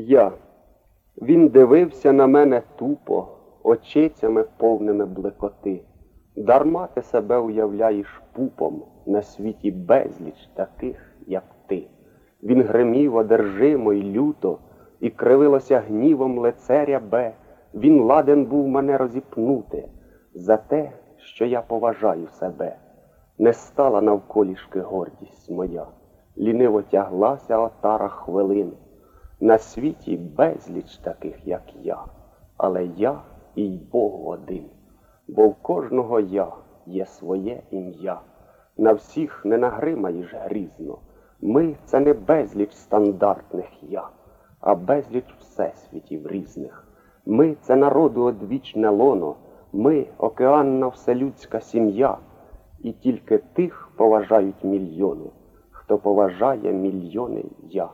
Я. Він дивився на мене тупо, очицями повними блекоти. Дарма ти себе уявляєш пупом на світі безліч таких, як ти. Він гримів одержимо й люто, і кривилося гнівом лице рябе. Він ладен був мене розіпнути за те, що я поважаю себе. Не стала навколішки гордість моя, ліниво тяглася отара хвилин. На світі безліч таких, як я, але я і й Богу один, бо в кожного я є своє ім'я. На всіх не нагримаєш грізно. Ми це не безліч стандартних я, а безліч всесвітів різних. Ми це народу одвічне лоно, ми океанна вселюдська сім'я, і тільки тих поважають мільйони, хто поважає мільйони я.